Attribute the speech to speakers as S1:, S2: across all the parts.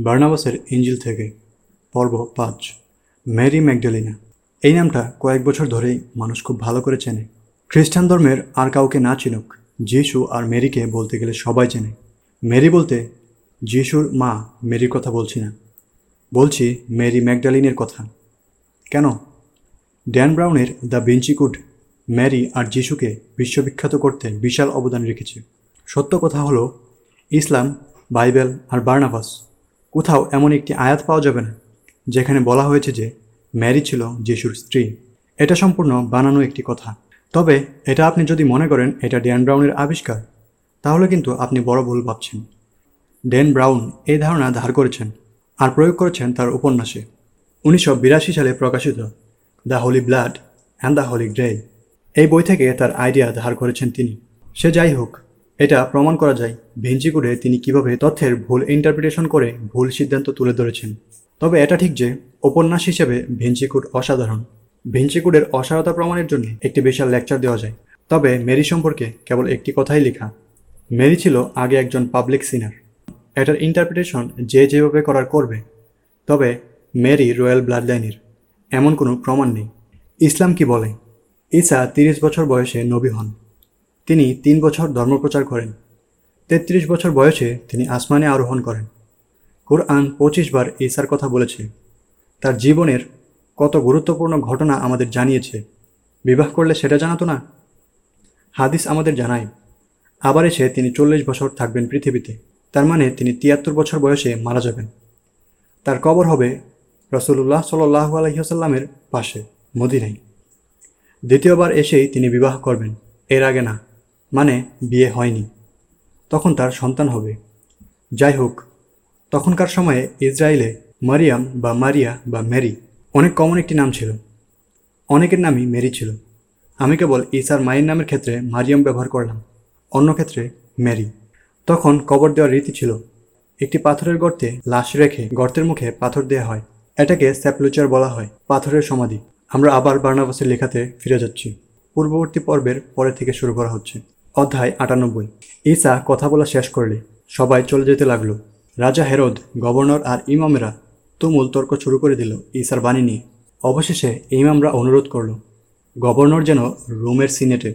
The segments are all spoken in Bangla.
S1: বার্নাবাসের ইঞ্জিল থেকে। পর্ব পাঁচ, মেরি ম্যাকডেলিনা। এই নামটা কয়েক বছর ধরেই মানুষ খুব ভালো করে চেনে। খ্রিস্টান ধর্মের আর কাউকে না চিনুক, যিশু আর মেরিকে বলতে গেলে সবাই চেনে। মেরি বলতে, যিশুর মা মেরির কথা বলছি না। বলছি মেরি ম্যাকডালিনের কথা। কেন? ড্যান ব্রাউনের দ্য বিঞ্চিকুড ম্যারি আর যিশুকে বিশ্ববিখ্যাত করতে বিশাল অবদান রেখেছে। সত্য কথা হলো, ইসলাম, বাইবেল আর বার্নাবাস কোথাও এমন একটি আয়াত পাওয়া যাবে না, যেখানে বলা হয়েছে যে ম্যারি ছিল যিশুর স্ত্রী। এটা সম্পূর্ণ বানানো একটি কথা। তবে এটা আপনি যদি মনে করেন এটা ড্যান ব্রাউনের আবিষ্কার, তাহলে কিন্তু আপনি বড় ভুল ভাবছেন। ড্যান ব্রাউন এই ধারণা ধার করেছেন আর প্রয়োগ করেছেন তার উপন্যাসে। উনিশশো বিরাশি সালে প্রকাশিত the holy blood and the holy grail এই বই থেকে তার আইডিয়া ধার করেছেন তিনি। সে যাই হোক এটা প্রমাণ করা যায় ভেঞ্চি করে তিনি কীভাবে তথ্যের ভুল ইন্টারপ্রিটেশন করে ভুল সিদ্ধান্ত তুলে ধরেছেন। তবে এটা ঠিক যে উপন্যাস হিসেবে ভেঞ্চিকুড অসাধারণ। ভেঞ্চিকুডের অসারতা প্রমাণের জন্য একটি বিশাল লেকচার দেওয়া যায়। তবে মেরি সম্পর্কে কেবল একটি কথাই লেখা। মেরি ছিল আগে একজন পাবলিক সিনার এটার ইন্টারপ্রিটেশন যে যেভাবে করার করবে। তবে মেরি রয়্যাল ব্লাড লাইনের এমন কোনো প্রমাণ নেই। ইসলাম কি বলে? ঈসা তিরিশ বছর বয়সে নবী হন। তিনি তিন বছর ধর্মপ্রচার করেন। তেত্রিশ বছর বয়সে তিনি আসমানে আরোহণ করেন। কোরআন পঁচিশ বার ঈসার কথা বলেছে। তার জীবনের কত গুরুত্বপূর্ণ ঘটনা আমাদের জানিয়েছে। বিবাহ করলে সেটা জানাতো না? হাদিস আমাদের জানায়, আবার এসে তিনি চল্লিশ বছর থাকবেন পৃথিবীতে। তার মানে তিনি তিয়াত্তর বছর বয়সে মারা যাবেন। তার কবর হবে রসুল্লাহ সাল্লাহ আলহিহাসাল্লামের পাশে মদিনাই দ্বিতীয়বার এসেই তিনি বিবাহ করবেন। এর আগে না। মানে বিয়ে হয়নি। তখন তার সন্তান হবে। যাই হোক, তখনকার সময়ে ইসরায়েলে মারিয়াম বা মারিয়া বা মেরি অনেক কমন একটি নাম ছিল। অনেকের নামই মেরি ছিল। আমি কেবল ঈসার মায়ের নামের ক্ষেত্রে মারিয়াম ব্যবহার করলাম, অন্য ক্ষেত্রে মেরি। তখন কবর দেওয়ার রীতি ছিল, একটি পাথরের গর্তে লাশ রেখে গর্তের মুখে পাথর দেওয়া হয়। এটাকে স্যাপলুচার বলা হয়, পাথরের সমাধি। আমরা আবার বার্নাবাসের লেখাতে ফিরে যাচ্ছি। পূর্ববর্তী পর্বের পরে থেকে শুরু করা হচ্ছে। অধ্যায় আটানব্বই। ঈসা কথা বলা শেষ করলে সবাই চলে যেতে লাগল। রাজা হেরদ, গভর্নর আর ইমামেরা তুমুল তর্ক শুরু করে দিল ঈসার বাণী নিয়ে। অবশেষে ইমামরা অনুরোধ করল, গভর্নর যেন রোমের সিনেটে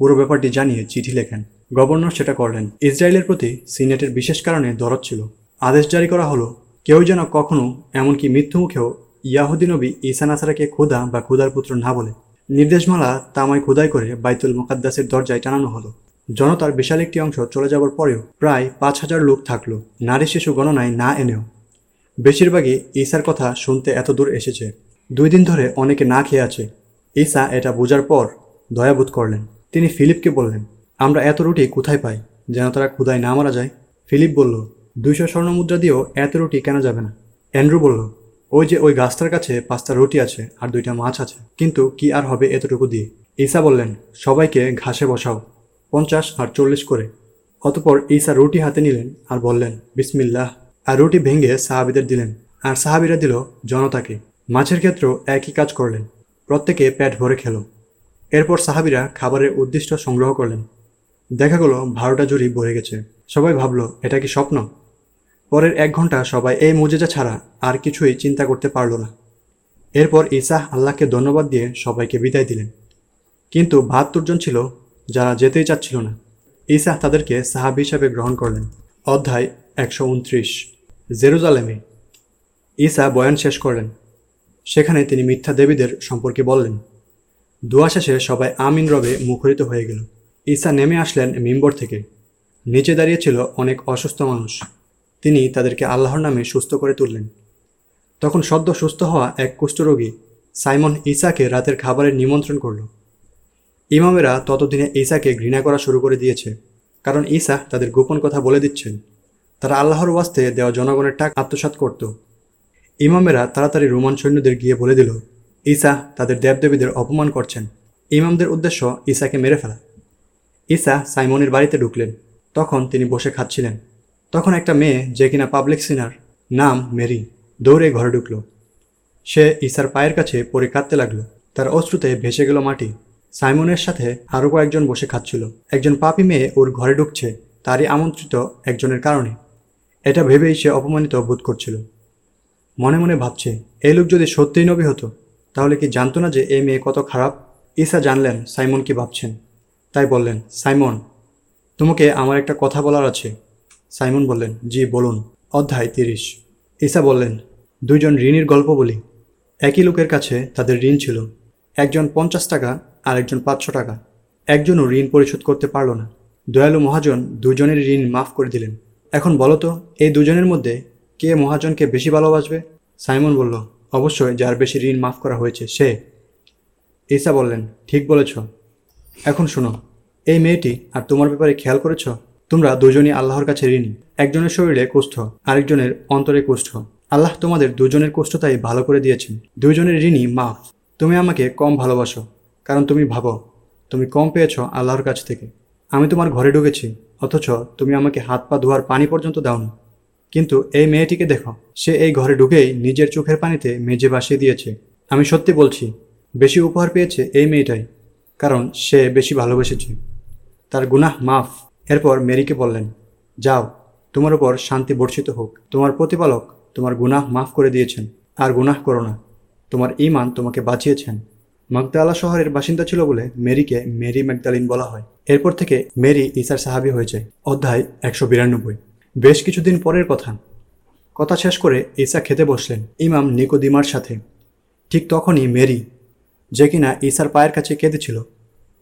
S1: পুরো ব্যাপারটি জানিয়ে চিঠি লেখেন। গভর্নর সেটা করলেন। ইসরায়েলের প্রতি সিনেটের বিশেষ কারণে দরদ ছিল। আদেশ জারি করা হলো, কেউ যেন কখনো এমনকি মৃত্যু মুখেও ইয়াহুদি নবী ঈসা নাসারাকে ক্ষুদা বা ক্ষুদার পুত্র না বলে নির্দেশমালা তামায় খোদাই করে বাইতুল মোকাদ্দাসের দরজায় টানানো হলো। জনতার বিশাল একটি অংশ চলে যাবার পরেও প্রায় পাঁচ হাজার লোক থাকল। নারী শিশু গণনায় না এনেও। বেশিরভাগই ঈসার কথা শুনতে এত দূর এসেছে। দুই দিন ধরে অনেকে না খেয়ে আছে। ঈসা এটা বোঝার পর দয়াবোধ করলেন। তিনি ফিলিপকে বললেন, আমরা এত রুটি কোথায় পাই? যেন তারা ক্ষুদায় না মারা যায়? ফিলিপ বলল, দুইশো স্বর্ণমুদ্রা দিয়েও এত রুটি কেন যাবে না। অ্যান্ড্রু বলল ওই যে ওই গাছটার কাছে পাঁচটা রুটি আছে আর দুইটা মাছ আছে। কিন্তু কি আর হবে এতটুকু দিয়ে? ঈসা বললেন, সবাইকে ঘাসে বসাও। পঞ্চাশ আর চল্লিশ করে। অতপর ঈসা রুটি হাতে নিলেন আর বললেন, বিসমিল্লাহ। আর রুটি ভেঙে সাহাবিদের দিলেন। আর সাহাবিরা দিল জনতাকে। মাছের ক্ষেত্রেও একই কাজ করলেন। প্রত্যেকে পেট ভরে খেলো। এরপর সাহাবিরা খাবারের উদ্দিষ্ট সংগ্রহ করলেন। দেখা গেল বারোটা জুড়ি ভরে গেছে। সবাই ভাবল, এটা কি স্বপ্ন? পরের এক ঘণ্টা সবাই, এই মুজেজা ছাড়া আর কিছুই চিন্তা করতে পারল না। এরপর ঈসা আল্লাহকে ধন্যবাদ দিয়ে সবাইকে বিদায় দিলেন। কিন্তু বাহাত্তর ছিল যারা যেতেই চাচ্ছিল না। ঈসা তাদেরকে সাহাবি হিসাবে গ্রহণ করলেন। অধ্যায় একশো উনত্রিশ। জেরুজালেমে ঈসা বয়ান শেষ করলেন। সেখানে তিনি মিথ্যা দেবীদের সম্পর্কে বললেন। দোয়া শেষে সবাই আমিন রবে মুখরিত হয়ে গেল। ঈসা নেমে আসলেন মিম্বর থেকে। নিচে দাঁড়িয়ে ছিল অনেক অসুস্থ মানুষ। তিনি তাদেরকে আল্লাহর নামে সুস্থ করে তুললেন। তখন সদ্য সুস্থ হওয়া এক কুষ্ঠরোগী সাইমন ঈসাকে রাতের খাবারের নিমন্ত্রণ করল। ইমামেরা ততদিনে ঈসাকে ঘৃণা করা শুরু করে দিয়েছে, কারণ ঈসা তাদের গোপন কথা বলে দিচ্ছেন। তারা আল্লাহর ওয়াস্তে দেওয়া জনগণের টাকা আত্মসাত করত। ইমামেরা তাড়াতাড়ি রোমান সৈন্যদের গিয়ে বলে দিল, ঈসা তাদের দেবদেবীদের অপমান করছেন। ইমামদের উদ্দেশ্য ঈসাকে মেরে ফেলা। ঈসা সাইমনের বাড়িতে ঢুকলেন। তখন তিনি বসে খাচ্ছিলেন। তখন একটা মেয়ে যে কিনা পাবলিক সিনার নাম মেরি দৌড়ে ঘরে ঢুকল। সে ঈসার পায়ের কাছে পরে কাঁদতে লাগল। তার অশ্রুতে ভেসে গেল মাটি। সাইমনের সাথে আরও কয়েকজন বসে খাচ্ছিল। একজন পাপি মেয়ে ওর ঘরে ঢুকছে, তারই আমন্ত্রিত একজনের কারণে। এটা ভেবেই সে অপমানিত বোধ করছিল। মনে মনে ভাবছে, এই লোক যদি সত্যিই নবী হতো, তাহলে কি জানতো না যে এই মেয়ে কত খারাপ? ঈসা জানলেন, সাইমন কি ভাবছেন। তাই বললেন, সাইমন, তোমাকে আমার একটা কথা বলার আছে। সাইমন বললেন, জি, বলুন। অধ্যায় তিরিশ। ঈসা বললেন, দুইজন ঋণের গল্প বলি। একই লোকের কাছে তাদের ঋণ ছিল। একজন পঞ্চাশ টাকা আর একজন পাঁচশো টাকা। একজনও ঋণ পরিশোধ করতে পারল না। দয়ালু মহাজন দুজনের ঋণ মাফ করে দিলেন। এখন বলো তো, এই দুজনের মধ্যে কে মহাজনকে বেশি ভালোবাসবে? সাইমন বলল, অবশ্যই যার বেশি ঋণ মাফ করা হয়েছে, সে। ঈসা বললেন, ঠিক বলেছ। এখন শোনো, এই মেয়েটি আর তোমার ব্যাপারে খেয়াল করেছ? তোমরা দুজনই আল্লাহর কাছে ঋণী। একজনের শরীরে কুষ্ঠ, আরেকজনের অন্তরে কুষ্ঠ। আল্লাহ তোমাদের দুজনের কুষ্ঠতাই ভালো করে দিয়েছেন। দুজনের ঋণই মাফ। তুমি আমাকে কম ভালোবাসো, কারণ তুমি ভাবো, তুমি কম পেয়েছ আল্লাহর কাছ থেকে। আমি তোমার ঘরে ঢুকেছি, অথচ তুমি আমাকে হাত পা ধোয়ার পানি পর্যন্ত দাওনি। কিন্তু এই মেয়েটিকে দেখো, সে এই ঘরে ঢুকেই নিজের চোখের পানিতে মেজে বাসিয়ে দিয়েছে। আমি সত্যি বলছি, বেশি উপহার পেয়েছে এই মেয়েটাই, কারণ সে বেশি ভালোবেসেছে। তার গুনাহ মাফ। এরপর মেরিকে বললেন, যাও, তোমার উপর শান্তি বর্ষিত হোক। তোমার প্রতিপালক তোমার গুনাহ মাফ করে দিয়েছেন, আর গুনাহ করো না। তোমার ইমান তোমাকে বাঁচিয়েছেন। মাগদালা শহরের বাসিন্দা ছিল বলে মেরিকে মেরি ম্যাগদালিন বলা হয়। এরপর থেকে মেরি ইসার সাহাবি হয়ে যায়, অধ্যায় একশো বিরানব্বই। বেশ কিছুদিন পরের কথা। কথা শেষ করে ঈসা খেতে বসলেন ইমাম নিকোদিমার সাথে। ঠিক তখনই মেরি, যে কিনা ঈসার পায়ের কাছে কেঁদেছিল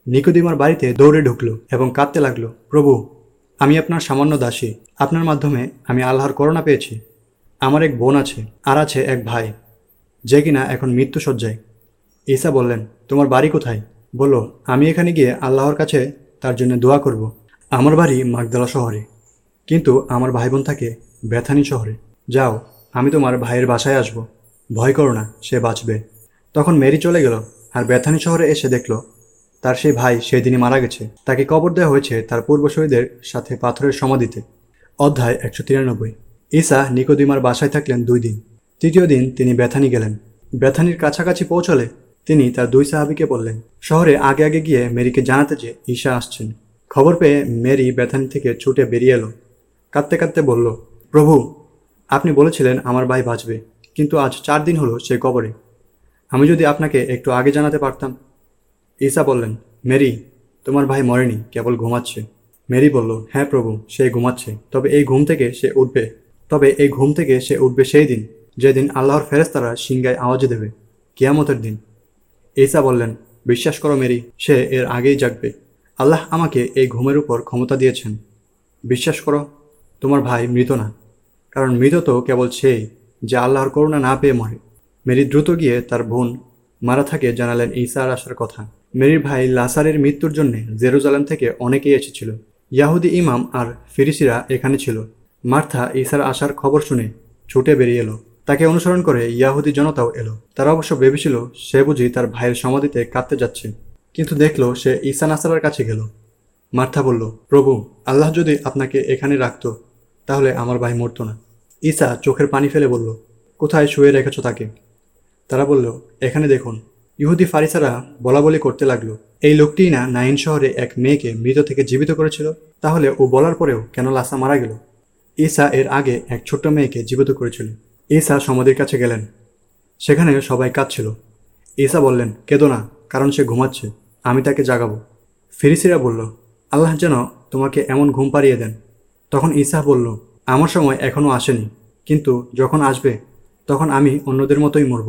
S1: নিকোদিমার বাড়িতে দৌড়ে ঢুকলো এবং কাঁদতে লাগল, প্রভু, আমি আপনার সামান্য দাসী। আপনার মাধ্যমে আমি আল্লাহর করোনা পেয়েছি। আমার এক বোন আছে, আর আছে এক ভাই, যে কিনা এখন মৃত্যু সজ্জায় ঈসা বললেন, তোমার বাড়ি কোথায়? বলো, আমি এখানে গিয়ে আল্লাহর কাছে তার জন্য দোয়া করব। আমার বাড়ি মাগদলা শহরে, কিন্তু আমার ভাই বোন থাকে বেথানি শহরে। যাও, আমি তোমার ভাইয়ের বাসায় আসব। ভয় করো না, সে বাঁচবে। তখন মেরি চলে গেল আর বেথানি শহরে এসে দেখল তার সেই ভাই সেই দিনই মারা গেছে। তাকে কবর দেওয়া হয়েছে তার পূর্বশরীদের সাথে পাথরের সমাধিতে। অধ্যায় একশো তিরানব্বই। ঈসা নিকোদিমার বাসায় থাকলেন দুই দিন। তৃতীয় দিন তিনি বেথানি গেলেন। বেথানির কাছাকাছি পৌঁছলে তিনি তার দুই সাহাবিকে বললেন, শহরে আগে আগে গিয়ে মেরিকে জানাতে যে ঈশা আসছেন। খবর পেয়ে মেরি বেথানি থেকে ছুটে বেরিয়ে এলো। কাঁদতে কাঁদতে বলল, প্রভু, আপনি বলেছিলেন আমার ভাই বাঁচবে, কিন্তু আজ চার দিন হলো সে কবরে। আমি যদি আপনাকে একটু আগে জানাতে পারতাম ঈসা বললেন, মেরি, তোমার ভাই মরেনি, কেবল ঘুমাচ্ছে। মেরি বলল হ্যাঁ প্রভু, সে ঘুমাচ্ছে, তবে এই ঘুম থেকে সে উঠবে। তবে এই ঘুম থেকে সে উঠবে সেই দিন, যেদিন আল্লাহর ফেরেস্তারা সিংগায় আওয়াজ দেবে, কিয়ামতের দিন। ঈসা বললেন, বিশ্বাস করো মেরি, সে এর আগেই জাগবে। আল্লাহ আমাকে এই ঘুমের উপর ক্ষমতা দিয়েছেন। বিশ্বাস করো, তোমার ভাই মৃত না, কারণ মৃত তো কেবল সেই যে আল্লাহর করুণা না পেয়ে মরে। মেরি দ্রুত গিয়ে তার বোন মারা থাকে জানালেন ঈসার আসার কথা। মেরির ভাই লাসারের মৃত্যুর জন্য জেরুজালেম থেকে অনেকেই এসেছিল। ইয়াহুদি ইমাম আর ফিরিসিরা এখানে ছিল। মার্থা ঈসার আসার খবর শুনে ছুটে বেরিয়ে এলো। তাকে অনুসরণ করে ইয়াহুদি জনতাও এলো। তারা অবশ্য ভেবেছিল সে বুঝি তার ভাইয়ের সমাধিতে কাঁদতে যাচ্ছে। কিন্তু দেখল সে ঈসা নাসারার কাছে গেল। মার্থা বলল, প্রভু, আল্লাহ যদি আপনাকে এখানে রাখতো, তাহলে আমার ভাই মরতো না। ঈসা চোখের পানি ফেলে বলল, কোথায় শুয়ে রেখেছ তাকে? তারা বলল, এখানে দেখুন। ইহুদি ফারিসারা বলা বলি করতে লাগল, এই লোকটিই না নাইন শহরে এক মেয়েকে মৃত থেকে জীবিত করেছিল? তাহলে ও বলার পরেও কেন লাসা মারা গেল? ঈসা এর আগে এক ছোট্ট মেয়েকে জীবিত করেছিল। ঈসা সমাধির কাছে গেলেন। সেখানে সবাই কাঁদছিল। ঈসা বললেন, কেঁদো না, কারণ সে ঘুমাচ্ছে, আমি তাকে জাগাবো। ফিরিসিরা বলল, আল্লাহ যেন তোমাকে এমন ঘুম পাড়িয়ে দেন। তখন ঈসা বলল, আমার সময় এখনও আসেনি, কিন্তু যখন আসবে, তখন আমি অন্যদের মতোই মরব।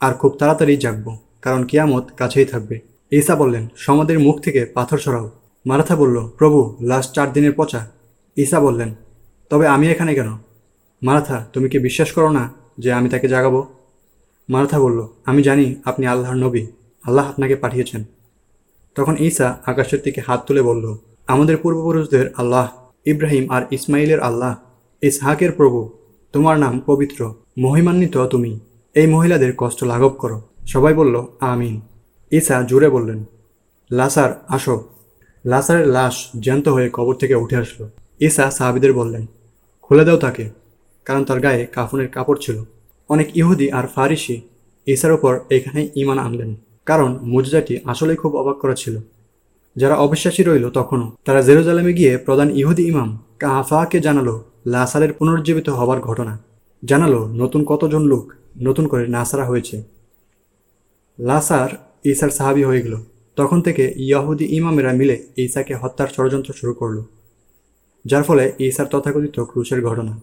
S1: আর খুব তাড়াতাড়ি জাগব, কারণ কিয়ামত কাছেই থাকবে। ঈসা বললেন, সমাধির মুখ থেকে পাথর সরাও। মারাথা বলল, প্রভু লাস্ট চার দিনের পচা। ঈসা বললেন, তবে আমি এখানে কেন? মারাথা, তুমি কি বিশ্বাস করো না যে আমি তাকে জাগাবো? মারাথা বলল, আমি জানি আপনি আল্লাহর নবী, আল্লাহ আপনাকে পাঠিয়েছেন। তখন ঈসা আকাশের দিকে হাত তুলে বলল, আমাদের পূর্বপুরুষদের আল্লাহ, ইব্রাহিম আর ইসমাইলের আল্লাহ, ইসহাকের প্রভু, তোমার নাম পবিত্র, মহিমান্বিত তুমি। এই মহিলাদের কষ্ট লাঘব করো। সবাই বলল, আমিন। ঈসা জুড়ে বললেন, লাসার, আসো। লাসারের লাশ জ্যান্ত হয়ে কবর থেকে উঠে আসলো। ঈসা সাহাবিদের বললেন, খুলে দাও তাকে, কারণ তার গায়ে কাফনের কাপড় ছিল। অনেক ইহুদি আর ফারিসি ঈসার ওপর এখানে ইমান আনলেন, কারণ মুজজাটি আসলেই খুব অবাক করা ছিল। যারা অবিশ্বাসী রইল তখনও, তারা জেরুজালেমে গিয়ে প্রধান ইহুদি ইমাম কাহাফাকে জানালো লাসারের পুনরুজ্জীবিত হবার ঘটনা। জানালো নতুন কতজন লোক নতুন করে নাসারা হয়েছে। লাসার ঈসার সাহাবি হয়ে গেল। তখন থেকে ইয়াহুদি ইমামেরা মিলে ঈসাকে হত্যার ষড়যন্ত্র শুরু করল, যার ফলে ঈসার তথাকথিত ক্রুশের ঘটনা।